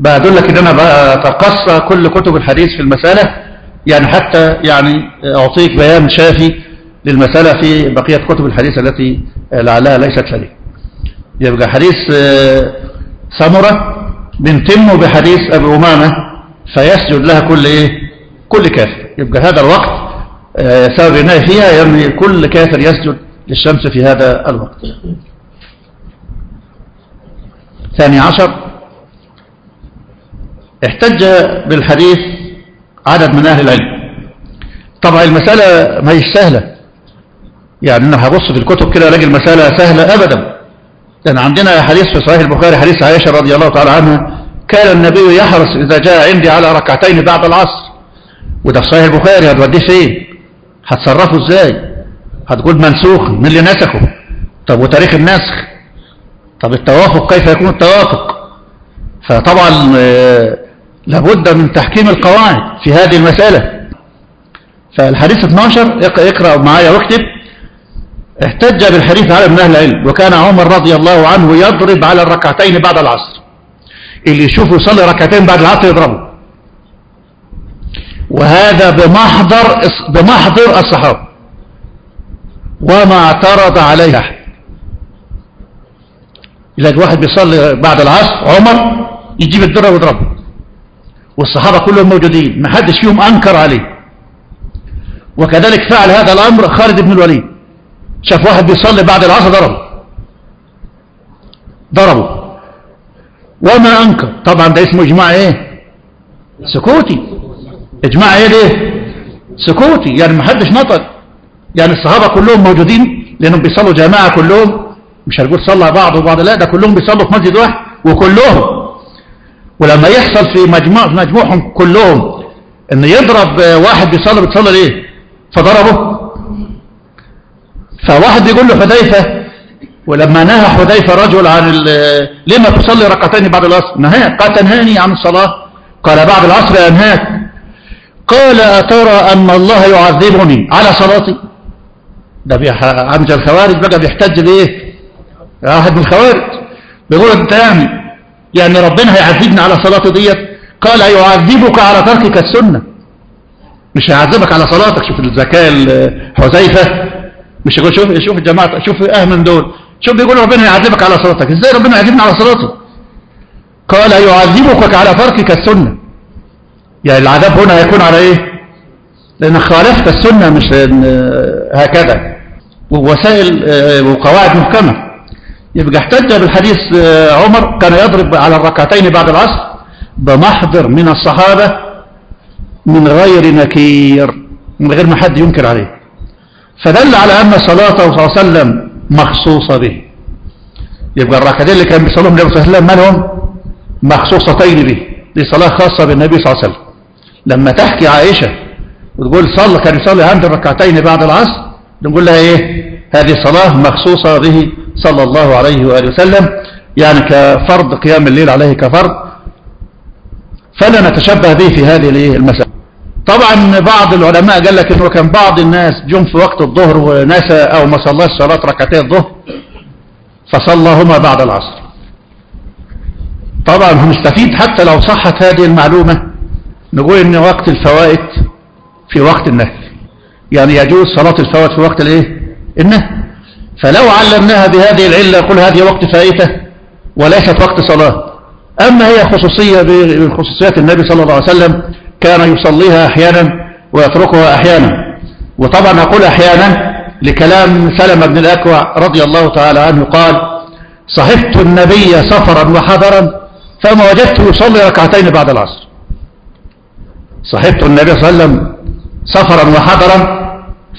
بقول لك إن أنا بتقصى كل كتب الحديث في المسألة. يعني حتى يعني أعطيك بيان شافي للمسألة في بقية كتب الحديث التي لعلها ليست لدي. يبقى حديث سمرة بنتمه بحديث ابي أمامة فيسجد لها كل إيه؟ كل كافر. يبقى هذا الوقت سبب النهي فيها يعني كل كافر يسجد للشمس في هذا الوقت. الثاني عشر. احتج بالحديث عدد من أهل العلم. طبعا المسألة ما هيش سهلة. يعني أنا هبص في الكتب كده ألاقي المسألة سهلة أبدا. لأن عندنا حديث في صحيح البخاري حديث عائشة رضي الله تعالى عنها كان النبي يحرص إذا جاء عندي على ركعتين بعد العصر. وده في صحيح البخاري هتوديه فين؟ هتصرفه إزاي؟ هتقول منسوخ من اللي نسخه. طب وتاريخ النسخ؟ طب التوافق كيف يكون التوافق؟ فطبعا آه، لابد من تحكيم القواعد في هذه المسألة. فالحديث 12 اق- اقرأ معايا واكتب. احتج بالحديث على ابن أهل العلم وكان عمر رضي الله عنه يضرب على الركعتين بعد العصر. اللي يشوفه يصلي ركعتين بعد العصر يضربه. وهذا بمحضر بمحضر الصحابة. وما اعترض عليه أحد يلاقي واحد بيصلي بعد العصر عمر يجيب الدرة ويضربه والصحابة كلهم موجودين ما حدش فيهم أنكر عليه. وكذلك فعل هذا الأمر خالد بن الوليد. شاف واحد بيصلي بعد العصر ضربه. ضربه. وما أنكر. طبعا ده اسمه إجماع إيه؟ سكوتي. إجماع إيه ده؟ سكوتي. يعني ما حدش نطق. يعني الصحابة كلهم موجودين لأنهم بيصلوا جماعة كلهم. مش هنقول صلى بعض وبعض لا ده كلهم بيصلوا في مسجد واحد وكلهم. ولما يحصل في مجموع مجموعهم كلهم إن يضرب واحد بيصلي بتصلي ليه؟ فضربه. فواحد بيقول له حذيفة ولما نهى حذيفة رجل عن لما تصلي ركعتين بعد العصر؟ نهى قال تنهاني عن الصلاة. قال بعد العصر أنهاك قال أترى أن الله يعذبني على صلاتي. ده عمج الخوارج بقى بيحتج بإيه؟ واحد من الخوارج. بيقول انت يعني يعني ربنا هيعذبني على صلاتي ديت؟ قال يعذبك على تركك السنة. مش هيعذبك على صلاتك. شوف الزكاة ال- حذيفة مش يقول شوف شوف الجماعة شوف أهل من دول. شوف بيقول ربنا هيعذبك على صلاتك. إزاي ربنا يعذبني على صلاتي قال يعذبك على تركك السنة. يعني العذاب هنا هيكون على إيه؟ لانك خالفت السنة مش هكذا. ووسائل آه، وقواعد محكمة. يبقى احتج بالحديث آه، عمر كان يضرب على الركعتين بعد العصر بمحضر من الصحابة من غير نكير من غير ما حد ينكر عليه. فدل على أن صلاته صلى الله عليه وسلم مخصوصة به. يبقى الركعتين اللي كان بيصلوهم النبي صلى الله عليه وسلم مالهم مخصوصتين به دي صلاة خاصة بالنبي صلى الله عليه وسلم. لما تحكي عائشة وتقول صلى كان يصلي عند الركعتين بعد العصر نقول لها إيه؟ هذه صلاة مخصوصة به. صلى الله عليه وآله وسلم يعني كفرض قيام الليل عليه كفرض فلا نتشبه به في هذه المسألة. طبعا بعض العلماء قال لك إنه كان بعض الناس جم في وقت الظهر ونسى أو ما صلاش صلاة ركعتين الظهر فصلىهما بعد العصر. طبعا هنستفيد حتى لو صحت هذه المعلومة نقول إن وقت الفوائد في وقت النهي. يعني يجوز صلاة الفوائد في وقت الإيه؟ النهي. فلو علمناها بهذه العلة قل هذه وقت فائتة وليست وقت صلاة. أما هي خصوصية من خصوصيات النبي صلى الله عليه وسلم كان يصليها أحيانا ويتركها أحيانا. وطبعا أقول أحيانا لكلام سلمة بن الأكوع رضي الله تعالى عنه قال صحبت النبي سفرا وحضرا فما وجدته يصلي ركعتين بعد العصر. صحبت النبي صلى الله عليه وسلم سفرا وحضرا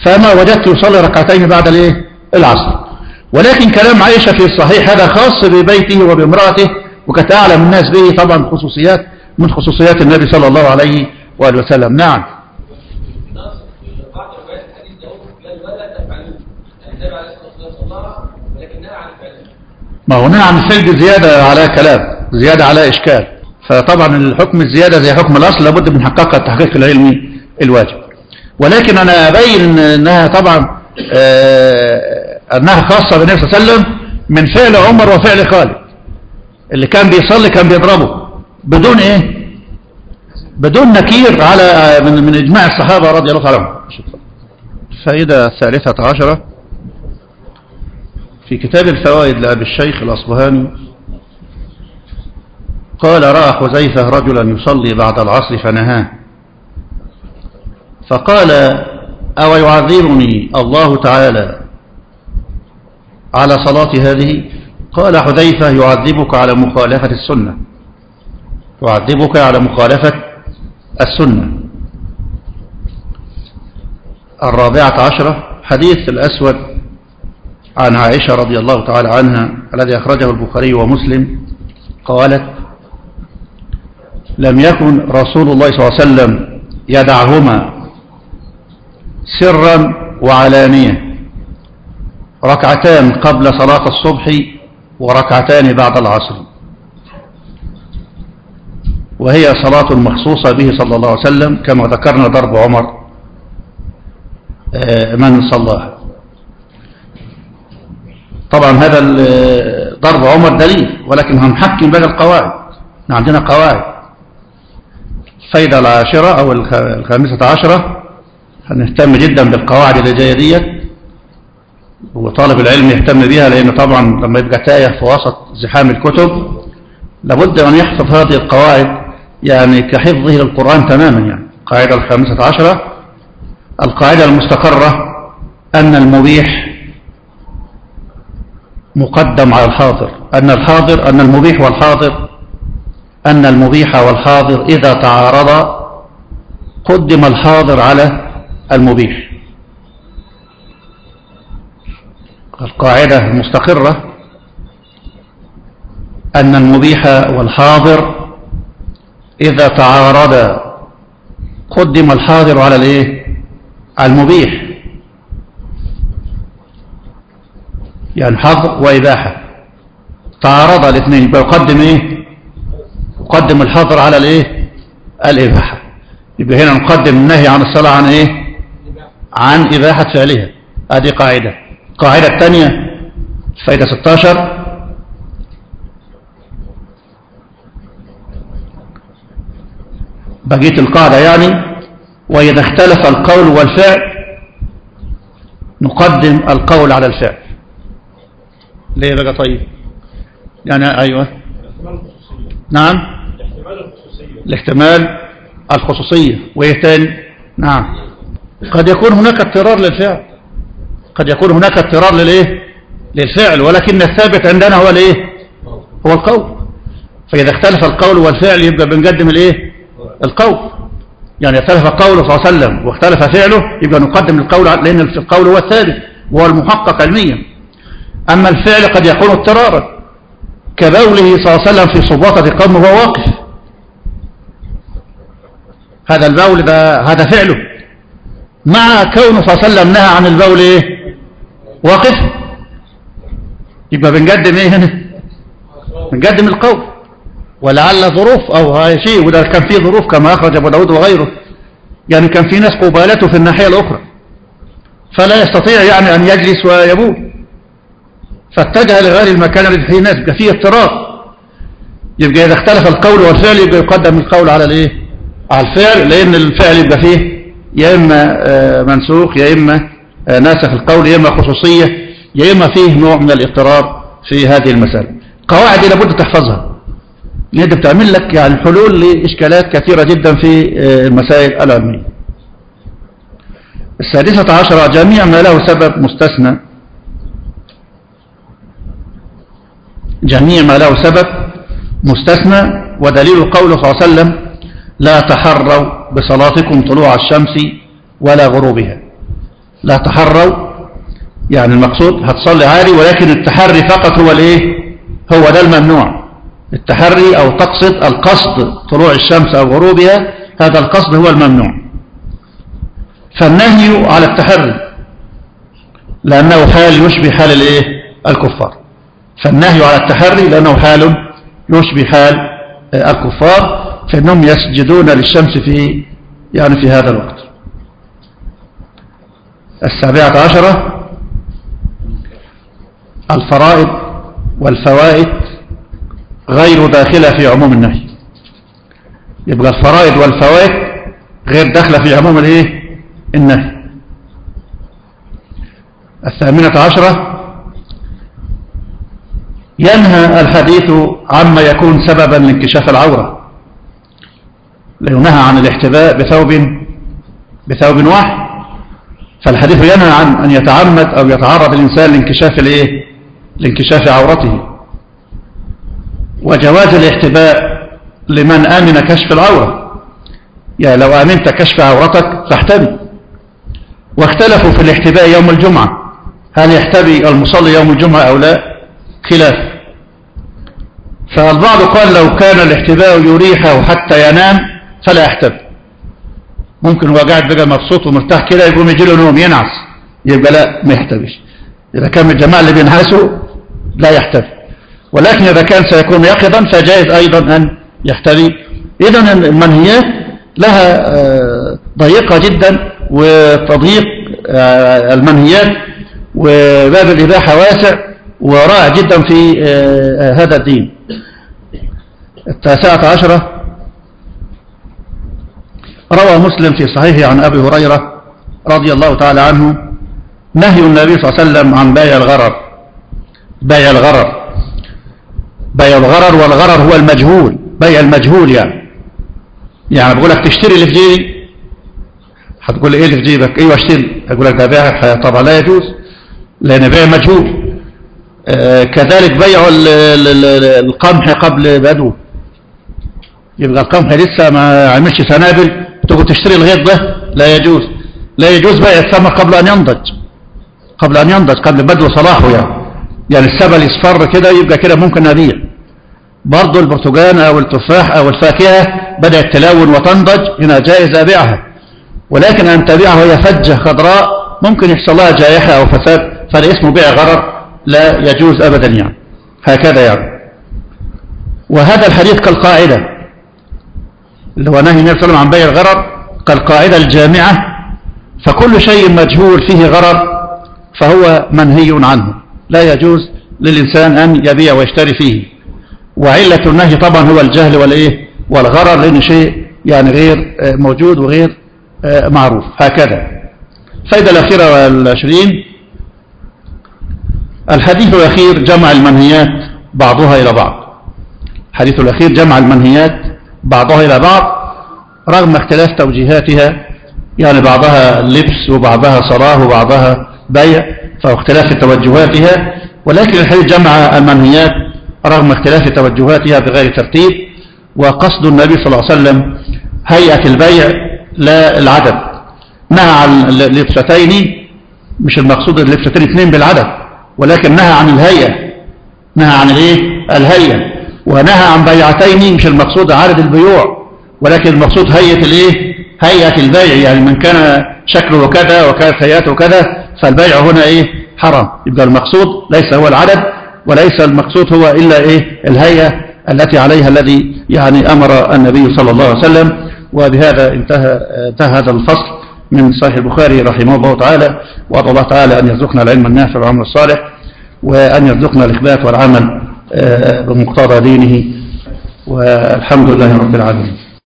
فما وجدت يصلي ركعتين بعد الإيه؟ العصر. ولكن كلام عائشة في الصحيح هذا خاص ببيته وبامرأته وكانت أعلم الناس به طبعا خصوصيات من خصوصيات النبي صلى الله عليه وآله وسلم. نعم. عن ما هو نهى عن الفعل زيادة على كلام زيادة على إشكال. فطبعا الحكم الزيادة زي حكم الأصل لابد من حققها التحقيق العلمي الواجب. ولكن أنا أبين أنها طبعا أنها خاصة بالنبي صلى الله عليه وسلم من فعل عمر وفعل خالد. اللي كان بيصلي كان بيضربه. بدون إيه؟ بدون نكير على من, من إجماع الصحابة رضي الله عنهم. الفائدة الثالثة عشرة. في كتاب الفوائد لأبي الشيخ الأصبهاني قال رأى حذيفة رجلا يصلي بعد العصر فنهاه. فقال أو يعذرني الله تعالى على صلاتي هذه؟ قال حذيفة يعذبك على مخالفة السنة. يعذبك على مخالفة السنة. الرابعة عشرة حديث الأسود عن عائشة رضي الله تعالى عنها الذي أخرجه البخاري ومسلم. قالت لم يكن رسول الله صلى الله عليه وسلم يدعهما سرا وعلانية. ركعتان قبل صلاة الصبح وركعتان بعد العصر. وهي صلاة مخصوصة به صلى الله عليه وسلم كما ذكرنا ضرب عمر من صلاها. طبعا هذا ضرب عمر دليل ولكن هنحكم بقى القواعد. عندنا قواعد. الفايدة العاشرة أو الخامسة عشرة هنهتم جدا بالقواعد اللي ديت وطالب العلم يهتم بها لأن طبعا لما يبقى تايه في وسط زحام الكتب لابد أن يحفظ هذه القواعد يعني كحفظه للقرآن تماما يعني. القاعدة الخامسة عشرة القاعدة المستقرة أن المبيح مقدم على الحاضر أن الحاضر أن المبيح والحاضر أن المبيح والحاضر إذا تعارضا قدم الحاضر على المبيح القاعدة المستقرة أن المبيح والحاضر إذا تعارضا قدم الحاضر على الإيه؟ على المبيح يعني حظر وإباحة. تعارض الاثنين يبقى يقدم إيه؟ يقدم الحظر على الإيه؟ الإباحة. يبقى هنا نقدم النهي عن الصلاة عن إيه؟ عن إباحة فعلها. هذه قاعدة. القاعدة الثانية فايدة 16 بقية القاعدة يعني وإذا اختلف القول والفعل نقدم القول على الفعل. ليه بقى طيب؟ يعني أيوة. نعم. الاحتمال الخصوصية. وإيه تاني نعم. قد يكون هناك اضطرار للفعل. قد يكون هناك اضطرار للإيه؟ للفعل ولكن الثابت عندنا هو الإيه؟ هو القول. فإذا اختلف القول والفعل يبقى بنقدم الإيه؟ القول. يعني اختلف قوله صلى الله عليه وسلم واختلف فعله يبقى نقدم القول لأن القول هو الثابت وهو المحقق علميا. أما الفعل قد يكون اضطرارا. كبوله صلى الله عليه وسلم في صباطة قوم وهو واقف. هذا البول ده هذا فعله. مع كونه صلى الله عليه وسلم نهى عن البول إيه؟ واقف؟ يبقى بنقدم إيه هنا؟ بنقدم القول. ولعل ظروف أو هاي شيء وده كان فيه ظروف كما أخرج أبو داود وغيره. يعني كان في ناس قبالته في الناحية الأخرى. فلا يستطيع يعني أن يجلس ويبول. فاتجه لغير المكان الذي فيه ناس يبقى فيه اضطراب يبقى إذا اختلف القول والفعل يبقى يقدم القول على الإيه؟ على الفعل لأن الفعل يبقى فيه يا إما منسوخ يا إما ناسخ القول يا إما خصوصية يا إما فيه نوع من الاضطراب في هذه المسألة. قواعد لابد تحفظها. ان انت بتعمل لك يعني حلول لإشكالات كثيرة جدا في المسائل العلمية. السادسة عشرة جميع ما له سبب مستثنى. جميع ما له سبب مستثنى ودليل قوله صلى الله عليه وسلم لا تحروا بصلاتكم طلوع الشمس ولا غروبها. لا تحروا يعني المقصود هتصلي عادي ولكن التحري فقط هو الإيه؟ هو ده الممنوع. التحري أو تقصد القصد طلوع الشمس أو غروبها هذا القصد هو الممنوع. فالنهي على التحري لأنه حال يشبه حال الإيه؟ الكفار. فالنهي على التحري لأنه حال يشبه حال الكفار. فإنهم يسجدون للشمس في يعني في هذا الوقت. السابعة عشرة الفرائض والفوائد غير داخلة في عموم النهي. يبقى الفرائض والفوائد غير داخلة في عموم الايه؟ النهي. الثامنة عشرة ينهى الحديث عما يكون سببا لانكشاف العورة. لينهى عن الاحتباء بثوب بثوب واحد. فالحديث ينهى عن أن يتعمد أو يتعرض الإنسان لانكشاف الإيه؟ لانكشاف عورته. وجواز الاحتباء لمن آمن كشف العورة. يعني لو آمنت كشف عورتك فاحتبي. واختلفوا في الاحتباء يوم الجمعة. هل يحتبي المصلي يوم الجمعة أو لا؟ خلاف. فالبعض قال لو كان الاحتباء يريحه حتى ينام فلا يحتبي ممكن هو قاعد بقى مبسوط ومرتاح كده يقوم يجي له نوم ينعس. يبقى لا ما يحتبش إذا كان من الجماعة اللي بينعسوا لا يحتبي ولكن إذا كان سيكون يقظا فجائز أيضا أن يحتبي إذا المنهيات لها آه، ضيقة جدا وتضييق آه، المنهيات وباب الإباحة واسع ورائع جدا في آه، هذا الدين. التاسعة عشرة روى مسلم في صحيحه عن أبي هريرة رضي الله تعالى عنه نهي النبي صلى الله عليه وسلم عن بيع الغرر. بيع الغرر. بيع الغرر والغرر هو المجهول. بيع المجهول يعني. يعني بقول لك تشتري اللي في جيبي. هتقول لي إيه اللي في جيبك؟ أيوه اشتري. أقول لك ده بيع طبعا لا يجوز. لأن بيع مجهول. آه كذلك بيع ال- ال- ال- القمح قبل بدو يبقى القمح لسه ما عملش سنابل. تقول تشتري الغيط ده لا يجوز. لا يجوز بيع الثمر قبل أن ينضج. قبل أن ينضج قبل بدو صلاحه يعني. يعني السبل يصفر كده يبقى كده ممكن نبيع برضه البرتقال أو التفاح أو الفاكهة بدأت تلون وتنضج هنا جائز أبيعها. ولكن أن تبيعها وهي فجة خضراء ممكن يحصل لها جائحة أو فساد فده اسمه بيع غرر لا يجوز أبدا يعني. هكذا يعني. وهذا الحديث كالقاعدة. اللي هو نهي النبي صلى الله عليه وسلم عن بيع الغرر كالقاعدة الجامعة فكل شيء مجهول فيه غرر فهو منهي عنه. لا يجوز للإنسان أن يبيع ويشتري فيه. وعلة النهي طبعا هو الجهل والإيه؟ والغرر لأن شيء يعني غير آه، موجود وغير آه، معروف. هكذا. الفائدة الأخيرة والعشرين. الحديث الأخير جمع المنهيات بعضها إلى بعض. الحديث الأخير جمع المنهيات بعضها إلى بعض رغم اختلاف توجيهاتها يعني بعضها لبس وبعضها صلاة وبعضها بيع فاختلاف توجهاتها ولكن الحديث جمع المنهيات رغم اختلاف توجهاتها بغير ترتيب وقصد النبي صلى الله عليه وسلم هيئة البيع لا العدد. نهى عن اللبستين مش المقصود اللبستين اثنين بالعدد ولكن نهى عن الهيئة. نهى عن الايه؟ الهيئة. ونهى عن بيعتين مش المقصود عدد البيوع ولكن المقصود هيئة الإيه؟ هيئة البيع يعني من كان شكله كذا وكانت هيئته كذا فالبيع هنا إيه؟ حرام. يبقى المقصود ليس هو العدد وليس المقصود هو إلا إيه؟ الهيئة التي عليها الذي يعني أمر النبي صلى الله عليه وسلم. وبهذا انتهى, انتهى هذا الفصل من صحيح البخاري رحمه الله تعالى. وأدعو الله تعالى أن يرزقنا العلم النافع والعمل الصالح وأن يرزقنا الإخبات والعمل. بمقتضى دينه والحمد لله رب العالمين.